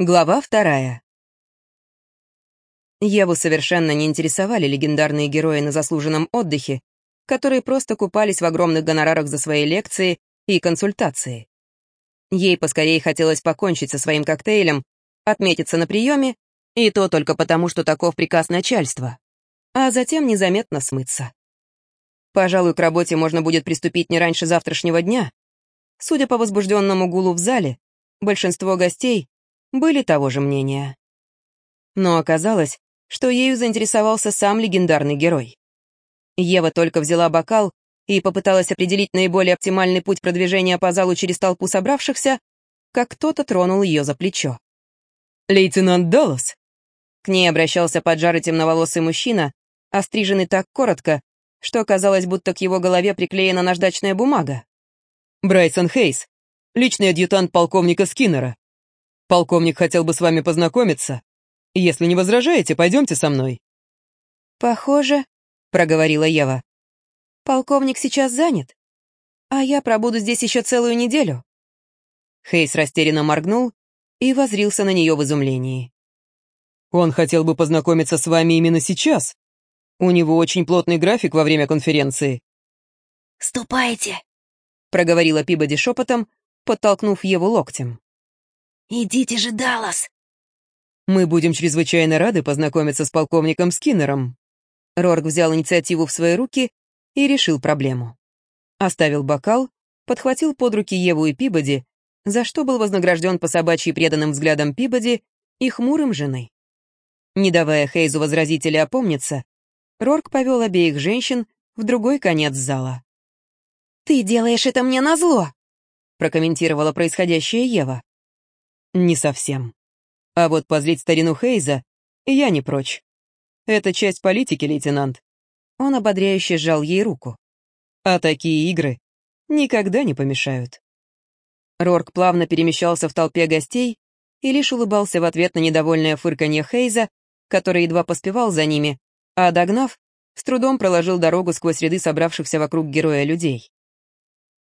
Глава вторая. Еву совершенно не интересовали легендарные герои на заслуженном отдыхе, которые просто купались в огромных гонорарах за свои лекции и консультации. Ей поскорее хотелось покончить со своим коктейлем, отметиться на приеме, и то только потому, что таков приказ начальства, а затем незаметно смыться. Пожалуй, к работе можно будет приступить не раньше завтрашнего дня. Судя по возбужденному гулу в зале, большинство гостей были того же мнения. Но оказалось, что ею заинтересовался сам легендарный герой. Ева только взяла бокал и попыталась определить наиболее оптимальный путь продвижения по залу через толпу собравшихся, как кто-то тронул ее за плечо. «Лейтенант Даллас?» К ней обращался поджарый темноволосый мужчина, остриженный так коротко, что казалось, будто к его голове приклеена наждачная бумага. «Брайсон Хейс, личный адъютант полковника Скиннера. Полковник хотел бы с вами познакомиться. Если не возражаете, пойдемте со мной». «Похоже», — проговорила Ева. «Полковник сейчас занят, а я пробуду здесь еще целую неделю». Хейс растерянно моргнул и возрился на нее в изумлении. «Он хотел бы познакомиться с вами именно сейчас. У него очень плотный график во время конференции». «Ступайте», — проговорила Пибоди шепотом, подтолкнув Еву локтем. «Идите же, Даллас!» «Мы будем чрезвычайно рады познакомиться с полковником Скиннером». Рорк взял инициативу в свои руки и решил проблему. Оставил бокал, подхватил под руки Еву и Пибоди, за что был вознагражден по собачьи преданным взглядам Пибоди и хмурым жены. Не давая Хейзу возразить или опомниться, Рорк повел обеих женщин в другой конец зала. «Ты делаешь это мне назло!» прокомментировала происходящее Ева. Не совсем. А вот позлить старину Хейза я не прочь. Это часть политики, лейтенант. Он ободряюще сжал ей руку. А такие игры никогда не помешают. Рорк плавно перемещался в толпе гостей и лишь улыбался в ответ на недовольное фырканье Хейза, который едва поспевал за ними, а, догнав, с трудом проложил дорогу сквозь ряды собравшихся вокруг героя людей.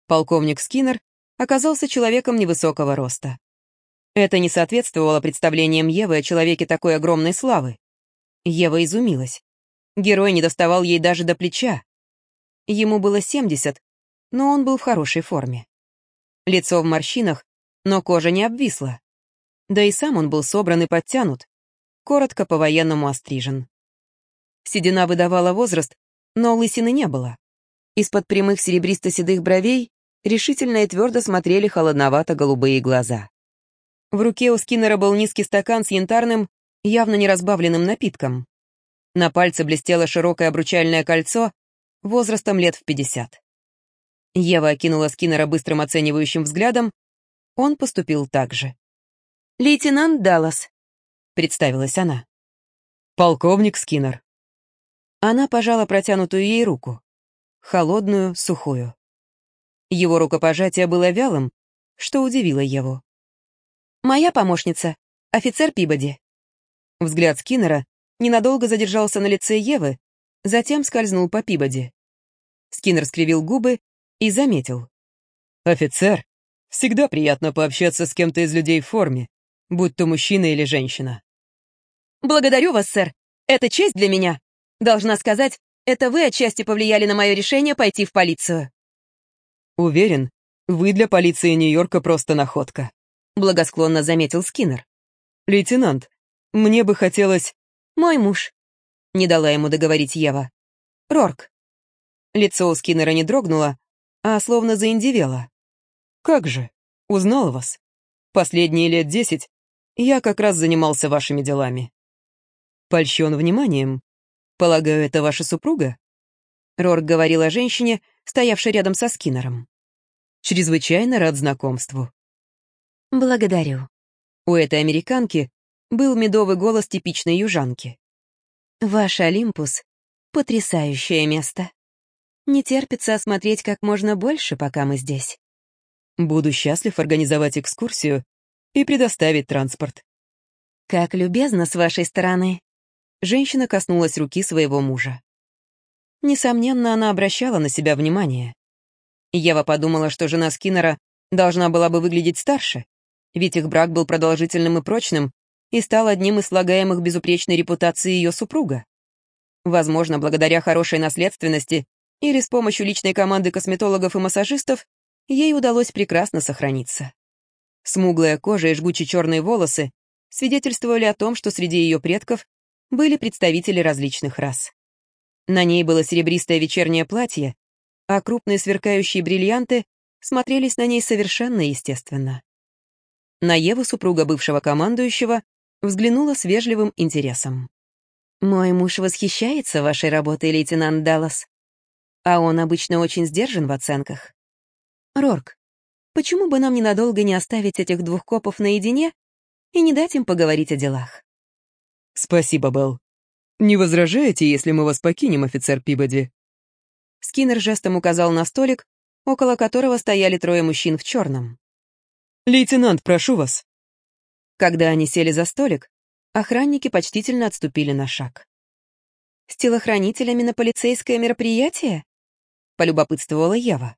Полковник Скиннер оказался человеком невысокого роста. Это не соответствовало представлениям Евы о человеке такой огромной славы. Ева изумилась. Герой не доставал ей даже до плеча. Ему было 70, но он был в хорошей форме. Лицо в морщинах, но кожа не обвисла. Да и сам он был собран и подтянут, коротко по-военному острижен. Седина выдавала возраст, но лысины не было. Из-под прямых серебристо-седых бровей решительно и твердо смотрели холодновато-голубые глаза. В руке у Скиннера был низкий стакан с янтарным, явно не разбавленным напитком. На пальце блестело широкое обручальное кольцо возрастом лет в пятьдесят. Ева окинула Скиннера быстрым оценивающим взглядом. Он поступил так же. «Лейтенант Даллас», — представилась она. «Полковник Скиннер». Она пожала протянутую ей руку. Холодную, сухую. Его рукопожатие было вялым, что удивило Еву. «Моя помощница, офицер Пибоди». Взгляд Скиннера ненадолго задержался на лице Евы, затем скользнул по Пибоди. Скиннер скривил губы и заметил. «Офицер, всегда приятно пообщаться с кем-то из людей в форме, будь то мужчина или женщина». «Благодарю вас, сэр. Это честь для меня. Должна сказать, это вы отчасти повлияли на мое решение пойти в полицию». «Уверен, вы для полиции Нью-Йорка просто находка», — благосклонно заметил Скиннер. «Лейтенант, мне бы хотелось...» «Мой муж», — не дала ему договорить Ева. «Рорк». Лицо у Скиннера не дрогнуло, а словно заиндивело. «Как же? Узнал вас. Последние лет десять я как раз занимался вашими делами. Польщен вниманием. Полагаю, это ваша супруга?» Рорк говорил о женщине, стоявшей рядом со Скиннером. «Чрезвычайно рад знакомству. «Благодарю». У этой американки был медовый голос типичной южанки. «Ваш Олимпус — потрясающее место. Не терпится осмотреть как можно больше, пока мы здесь». «Буду счастлив организовать экскурсию и предоставить транспорт». «Как любезно с вашей стороны». Женщина коснулась руки своего мужа. Несомненно, она обращала на себя внимание. Ева подумала, что жена Скиннера должна была бы выглядеть старше, Ведь их брак был продолжительным и прочным и стал одним из слагаемых безупречной репутации ее супруга. Возможно, благодаря хорошей наследственности или с помощью личной команды косметологов и массажистов ей удалось прекрасно сохраниться. Смуглая кожа и жгучие черные волосы свидетельствовали о том, что среди ее предков были представители различных рас. На ней было серебристое вечернее платье, а крупные сверкающие бриллианты смотрелись на ней совершенно естественно. На Еву супруга бывшего командующего взглянула с вежливым интересом. «Мой муж восхищается вашей работой, лейтенант Даллас. А он обычно очень сдержан в оценках. Рорк, почему бы нам ненадолго не оставить этих двух копов наедине и не дать им поговорить о делах?» «Спасибо, Белл. Не возражаете, если мы вас покинем, офицер Пибоди?» Скиннер жестом указал на столик, около которого стояли трое мужчин в черном. «Лейтенант, прошу вас». Когда они сели за столик, охранники почтительно отступили на шаг. «С телохранителями на полицейское мероприятие?» — полюбопытствовала Ева.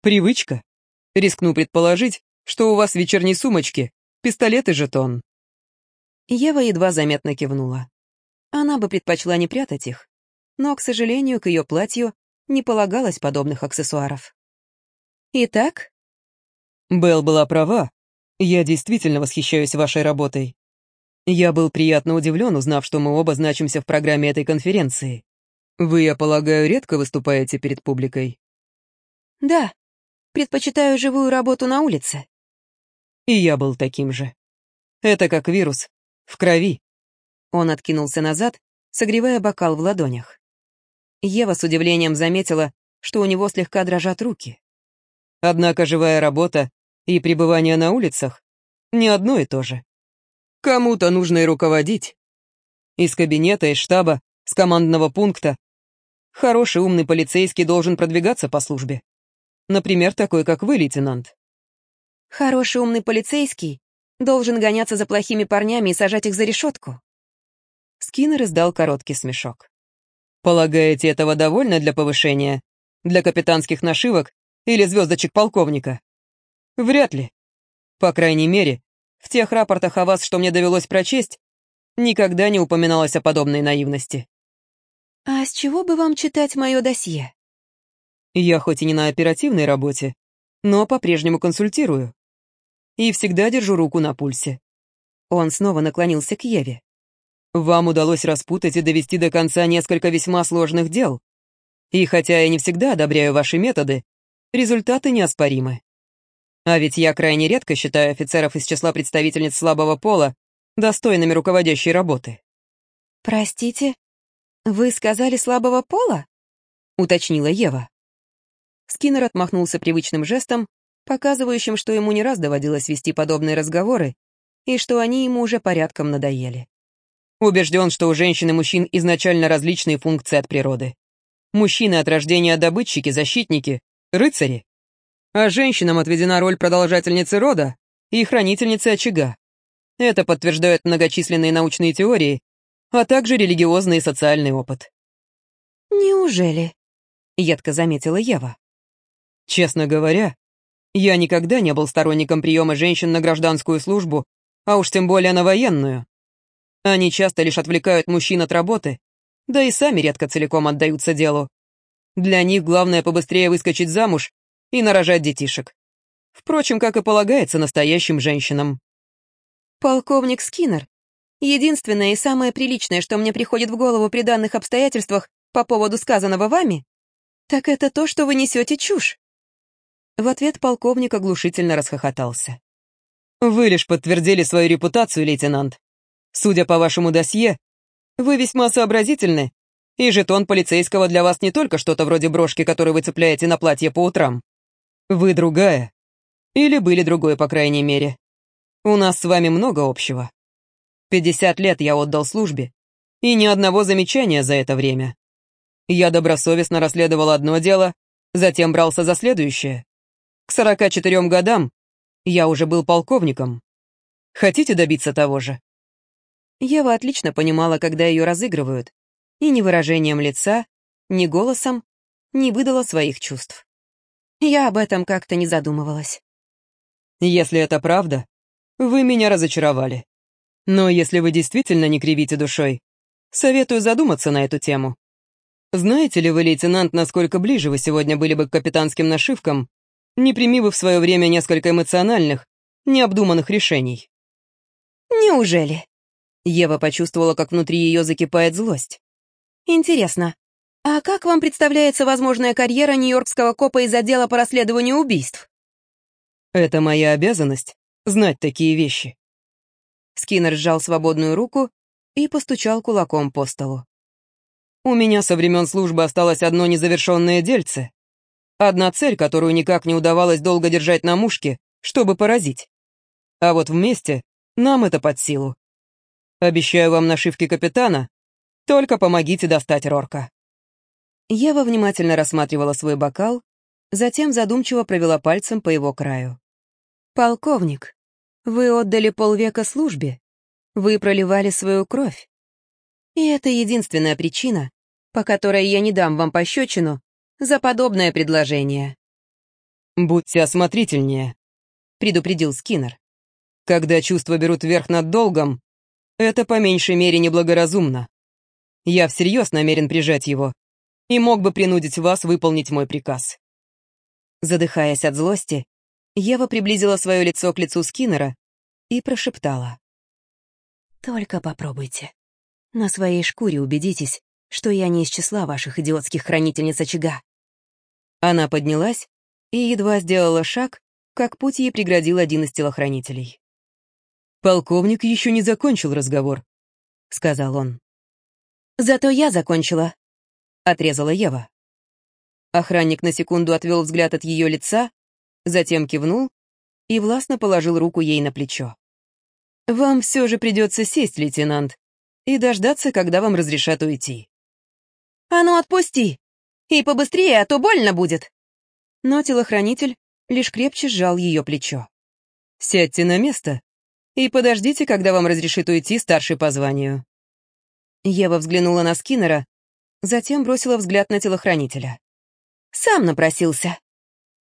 «Привычка. Рискну предположить, что у вас в вечерней сумочке пистолет и жетон». Ева едва заметно кивнула. Она бы предпочла не прятать их, но, к сожалению, к ее платью не полагалось подобных аксессуаров. «Итак?» Белл была права. Я действительно восхищаюсь вашей работой. Я был приятно удивлен, узнав, что мы оба значимся в программе этой конференции. Вы, я полагаю, редко выступаете перед публикой? Да. Предпочитаю живую работу на улице. И я был таким же. Это как вирус. В крови. Он откинулся назад, согревая бокал в ладонях. Ева с удивлением заметила, что у него слегка дрожат руки. Однако живая работа и пребывание на улицах — не одно и то же. Кому-то нужно и руководить. Из кабинета, из штаба, с командного пункта. Хороший умный полицейский должен продвигаться по службе. Например, такой, как вы, лейтенант. Хороший умный полицейский должен гоняться за плохими парнями и сажать их за решетку. Скиннер издал короткий смешок. Полагаете, этого довольно для повышения? Для капитанских нашивок или звездочек полковника? Вряд ли. По крайней мере, в тех рапортах о вас, что мне довелось прочесть, никогда не упоминалось о подобной наивности. А с чего бы вам читать мое досье? Я хоть и не на оперативной работе, но по-прежнему консультирую. И всегда держу руку на пульсе. Он снова наклонился к Еве. Вам удалось распутать и довести до конца несколько весьма сложных дел. И хотя я не всегда одобряю ваши методы, результаты неоспоримы. А ведь я крайне редко считаю офицеров из числа представительниц слабого пола достойными руководящей работы. «Простите, вы сказали слабого пола?» — уточнила Ева. Скиннер отмахнулся привычным жестом, показывающим, что ему не раз доводилось вести подобные разговоры, и что они ему уже порядком надоели. Убежден, что у женщин и мужчин изначально различные функции от природы. Мужчины от рождения добытчики, защитники, рыцари а женщинам отведена роль продолжательницы рода и хранительницы очага. Это подтверждают многочисленные научные теории, а также религиозный и социальный опыт. «Неужели?» — едко заметила Ева. «Честно говоря, я никогда не был сторонником приема женщин на гражданскую службу, а уж тем более на военную. Они часто лишь отвлекают мужчин от работы, да и сами редко целиком отдаются делу. Для них главное побыстрее выскочить замуж и нарожать детишек. Впрочем, как и полагается настоящим женщинам. «Полковник Скиннер, единственное и самое приличное, что мне приходит в голову при данных обстоятельствах по поводу сказанного вами, так это то, что вы несете чушь». В ответ полковник оглушительно расхохотался. «Вы лишь подтвердили свою репутацию, лейтенант. Судя по вашему досье, вы весьма сообразительны, и жетон полицейского для вас не только что-то вроде брошки, которую вы цепляете на платье по утрам. Вы другая. Или были другой, по крайней мере. У нас с вами много общего. Пятьдесят лет я отдал службе, и ни одного замечания за это время. Я добросовестно расследовал одно дело, затем брался за следующее. К сорока четырем годам я уже был полковником. Хотите добиться того же? Ева отлично понимала, когда ее разыгрывают, и ни выражением лица, ни голосом не выдала своих чувств. Я об этом как-то не задумывалась. Если это правда, Вы меня разочаровали. Но если вы действительно не кривите душой, советую задуматься на эту тему. Знаете ли вы, лейтенант, насколько ближе вы сегодня были бы к капитанским нашивкам, не прими вы в свое время несколько эмоциональных, необдуманных решений? Неужели? Ева почувствовала, как внутри ее закипает злость. Интересно, а как вам представляется возможная карьера нью-йоркского копа из отдела по расследованию убийств? Это моя обязанность — знать такие вещи. Скиннер сжал свободную руку и постучал кулаком по столу. У меня со времен службы осталось одно незавершенное дельце. Одна цель, которую никак не удавалось долго держать на мушке, чтобы поразить. А вот вместе нам это под силу. Обещаю вам нашивки капитана, только помогите достать Рорка. Ева внимательно рассматривала свой бокал, затем задумчиво провела пальцем по его краю. «Полковник, вы отдали полвека службе. Вы проливали свою кровь. И это единственная причина, по которой я не дам вам пощечину за подобное предложение». «Будьте осмотрительнее», — предупредил Скиннер. «Когда чувства берут верх над долгом, это по меньшей мере неблагоразумно. Я всерьез намерен прижать его и мог бы принудить вас выполнить мой приказ». Задыхаясь от злости, Ева приблизила свое лицо к лицу Скиннера и прошептала. «Только попробуйте. На своей шкуре убедитесь, что я не из числа ваших идиотских хранительниц очага». Она поднялась и едва сделала шаг, как путь ей преградил один из телохранителей. «Полковник еще не закончил разговор», — сказал он. «Зато я закончила», — отрезала Ева. Охранник на секунду отвел взгляд от ее лица, затем кивнул и властно положил руку ей на плечо. «Вам все же придется сесть, лейтенант, и дождаться, когда вам разрешат уйти». «А ну отпусти! И побыстрее, а то больно будет!» Но телохранитель лишь крепче сжал ее плечо. «Сядьте на место и подождите, когда вам разрешит уйти старший по званию». Ева взглянула на Скиннера, затем бросила взгляд на телохранителя. «Сам напросился».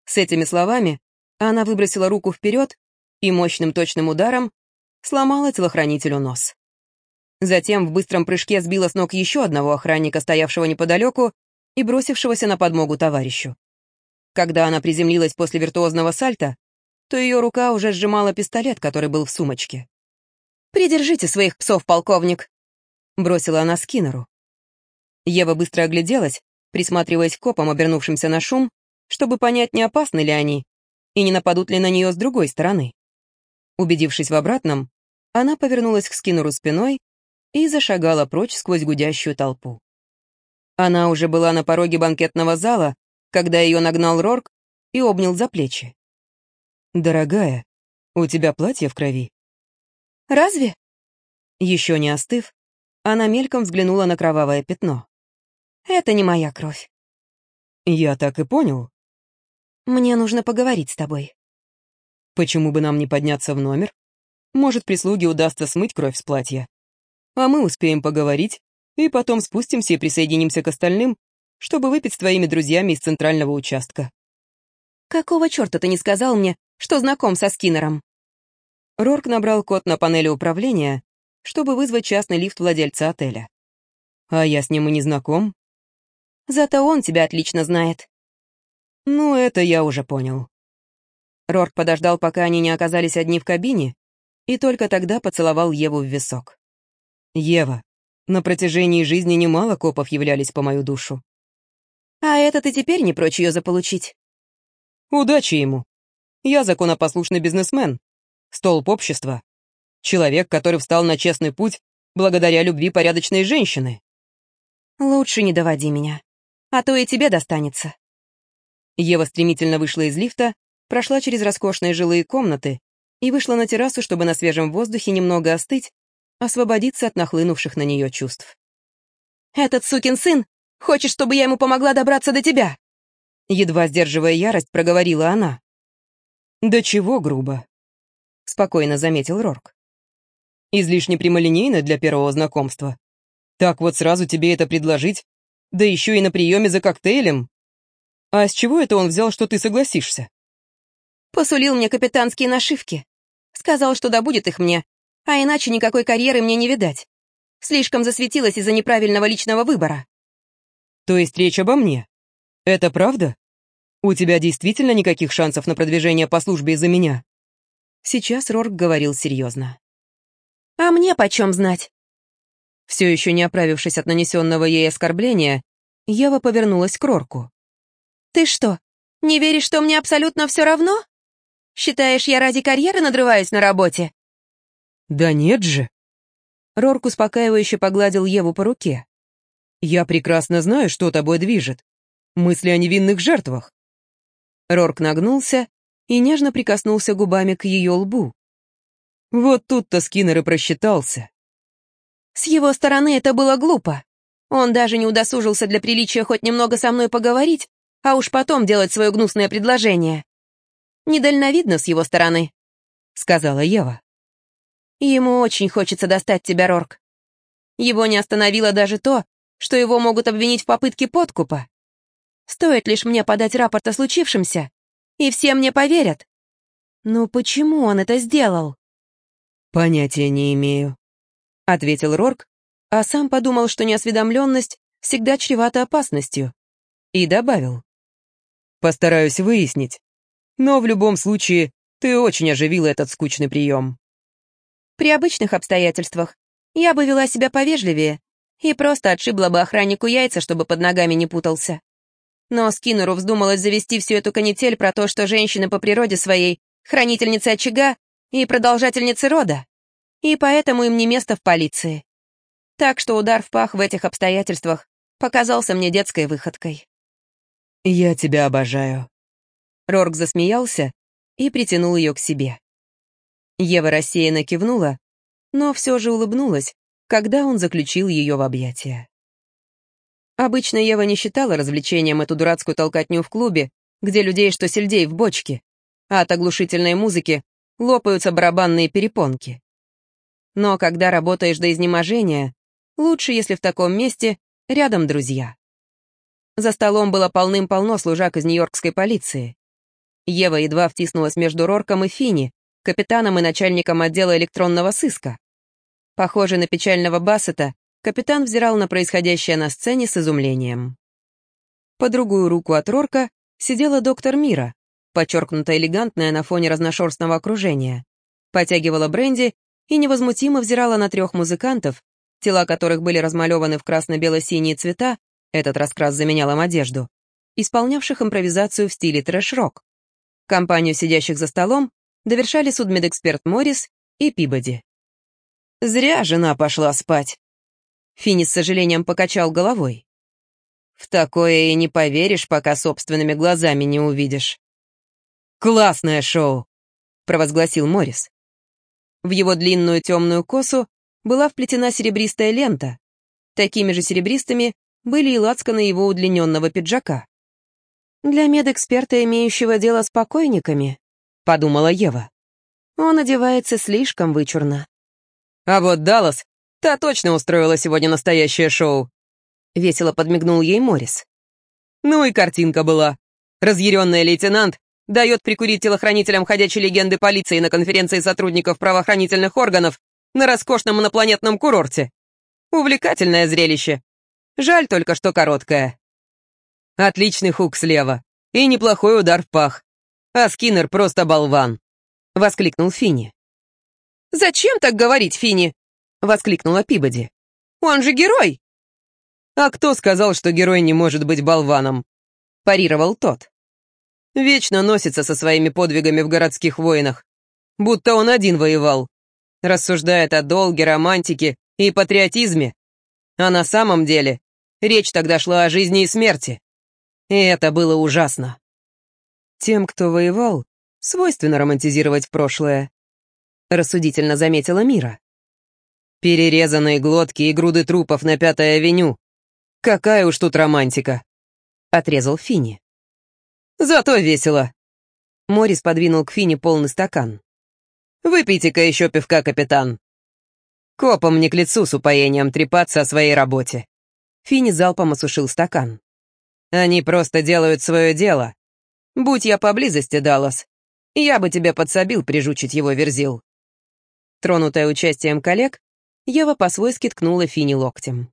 С этими словами она выбросила руку вперед и мощным точным ударом сломала телохранителю нос. Затем в быстром прыжке сбила с ног еще одного охранника, стоявшего неподалеку и бросившегося на подмогу товарищу. Когда она приземлилась после виртуозного сальта, то ее рука уже сжимала пистолет, который был в сумочке. «Придержите своих псов, полковник!» — бросила она Скиннеру. Ева быстро огляделась, присматриваясь к копам, обернувшимся на шум, чтобы понять, не опасны ли они и не нападут ли на нее с другой стороны. Убедившись в обратном, она повернулась к Скиннеру спиной и зашагала прочь сквозь гудящую толпу. Она уже была на пороге банкетного зала, когда ее нагнал Рорк и обнял за плечи. «Дорогая, у тебя платье в крови». «Разве?» Еще не остыв, она мельком взглянула на кровавое пятно. «Это не моя кровь». «Я так и понял», мне нужно поговорить с тобой. Почему бы нам не подняться в номер? Может, прислуге удастся смыть кровь с платья. А мы успеем поговорить, и потом спустимся и присоединимся к остальным, чтобы выпить с твоими друзьями из центрального участка. Какого черта ты не сказал мне, что знаком со Скиннером? Рорк набрал код на панели управления, чтобы вызвать частный лифт владельца отеля. А я с ним и не знаком. Зато он тебя отлично знает. «Ну, это я уже понял». Рорк подождал, пока они не оказались одни в кабине, и только тогда поцеловал Еву в висок. «Ева, на протяжении жизни немало копов являлись по мою душу». «А это ты теперь не прочь ее заполучить?» «Удачи ему. Я законопослушный бизнесмен, столб общества, человек, который встал на честный путь благодаря любви порядочной женщины». «Лучше не доводи меня, а то и тебе достанется». Ева стремительно вышла из лифта, прошла через роскошные жилые комнаты и вышла на террасу, чтобы на свежем воздухе немного остыть, освободиться от нахлынувших на нее чувств. «Этот сукин сын хочет, чтобы я ему помогла добраться до тебя!» Едва сдерживая ярость, проговорила она. «Да чего грубо?» — спокойно заметил Рорк. «Излишне прямолинейно для первого знакомства. Так вот сразу тебе это предложить, да еще и на приеме за коктейлем. А с чего это он взял, что ты согласишься? Посулил мне капитанские нашивки. Сказал, что добудет их мне, а иначе никакой карьеры мне не видать. Слишком засветилась из-за неправильного личного выбора. То есть речь обо мне? Это правда? У тебя действительно никаких шансов на продвижение по службе из-за меня? Сейчас Рорк говорил серьезно. А мне почем знать? Все еще не оправившись от нанесенного ей оскорбления, Ева повернулась к Рорку. «Ты что, не веришь, что мне абсолютно все равно? Считаешь, я ради карьеры надрываюсь на работе?» «Да нет же!» Рорк успокаивающе погладил Еву по руке. «Я прекрасно знаю, что тобой движет. Мысли о невинных жертвах». Рорк нагнулся и нежно прикоснулся губами к ее лбу. Вот тут-то Скиннер и просчитался. С его стороны это было глупо. Он даже не удосужился для приличия хоть немного со мной поговорить, а уж потом делать свое гнусное предложение. Недальновидно с его стороны, — сказала Ева. Ему очень хочется достать тебя, Рорк. Его не остановило даже то, что его могут обвинить в попытке подкупа. Стоит лишь мне подать рапорт о случившемся, и все мне поверят. Ну почему он это сделал? Понятия не имею, — ответил Рорк, а сам подумал, что неосведомленность всегда чревата опасностью, и добавил. Постараюсь выяснить. Но в любом случае, ты очень оживила этот скучный прием. При обычных обстоятельствах я бы вела себя повежливее и просто отшибла бы охраннику яйца, чтобы под ногами не путался. Но Скиннеру вздумалось завести всю эту канитель про то, что женщины по природе своей — хранительницы очага и продолжательницы рода, и поэтому им не место в полиции. Так что удар в пах в этих обстоятельствах показался мне детской выходкой. «Я тебя обожаю». Рорк засмеялся и притянул ее к себе. Ева рассеянно кивнула, но все же улыбнулась, когда он заключил ее в объятия. Обычно Ева не считала развлечением эту дурацкую толкотню в клубе, где людей что сельдей в бочке, а от оглушительной музыки лопаются барабанные перепонки. Но когда работаешь до изнеможения, лучше, если в таком месте рядом друзья. За столом было полным-полно служак из нью-йоркской полиции. Ева едва втиснулась между Рорком и Фини, капитаном и начальником отдела электронного сыска. Похожий на печального Бассета, капитан взирал на происходящее на сцене с изумлением. По другую руку от Рорка сидела доктор Мира, подчеркнуто элегантная на фоне разношерстного окружения, потягивала бренди и невозмутимо взирала на трех музыкантов, тела которых были размалеваны в красно-бело-синие цвета, этот раскрас заменял им одежду, исполнявших импровизацию в стиле трэш-рок. Компанию сидящих за столом довершали судмедэксперт Моррис и Пибоди. «Зря жена пошла спать», — Финни с сожалением покачал головой. «В такое и не поверишь, пока собственными глазами не увидишь». «Классное шоу», — провозгласил Моррис. В его длинную темную косу была вплетена серебристая лента. Такими же серебристыми были и лацканы его удлиненного пиджака. «Для медэксперта, имеющего дело с покойниками», — подумала Ева. «Он одевается слишком вычурно». «А вот Даллас, та точно устроила сегодня настоящее шоу», — весело подмигнул ей Моррис. «Ну и картинка была. Разъяренный лейтенант дает прикурить телохранителям ходячей легенды полиции на конференции сотрудников правоохранительных органов на роскошном инопланетном курорте. Увлекательное зрелище. Жаль только, что короткое. Отличный хук слева. И неплохой удар в пах. А Скиннер просто болван. Воскликнул Фини. «Зачем так говорить, Фини?» Воскликнула Пибоди. «Он же герой!» «А кто сказал, что герой не может быть болваном?» Парировал тот. Вечно носится со своими подвигами в городских войнах. Будто он один воевал. Рассуждает о долге, романтике и патриотизме. А на самом деле Речь тогда шла о жизни и смерти. И это было ужасно. Тем, кто воевал, свойственно романтизировать прошлое, рассудительно заметила Мира. Перерезанные глотки и груды трупов на Пятой авеню. Какая уж тут романтика, отрезал Фини. Зато весело. Морис подвинул к Фини полный стакан. «Выпейте-ка еще пивка, капитан. Копам не к лицу с упоением трепаться о своей работе». Фини залпом осушил стакан. «Они просто делают свое дело. Будь я поблизости, Даллас, я бы тебя подсобил прижучить его верзил». Тронутая участием коллег, Ева по-свойски ткнула Фини локтем.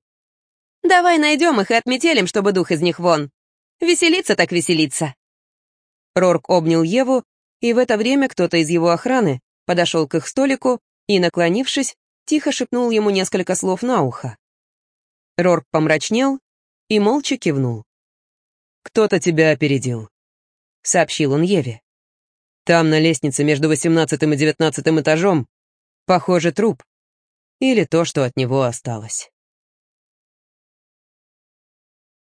«Давай найдем их и отметелим, чтобы дух из них вон. Веселиться так веселиться». Рорк обнял Еву, и в это время кто-то из его охраны подошел к их столику и, наклонившись, тихо шепнул ему несколько слов на ухо. Рорк помрачнел и молча кивнул. «Кто-то тебя опередил», — сообщил он Еве. «Там, на лестнице между восемнадцатым и девятнадцатым этажом, похоже, труп. Или то, что от него осталось».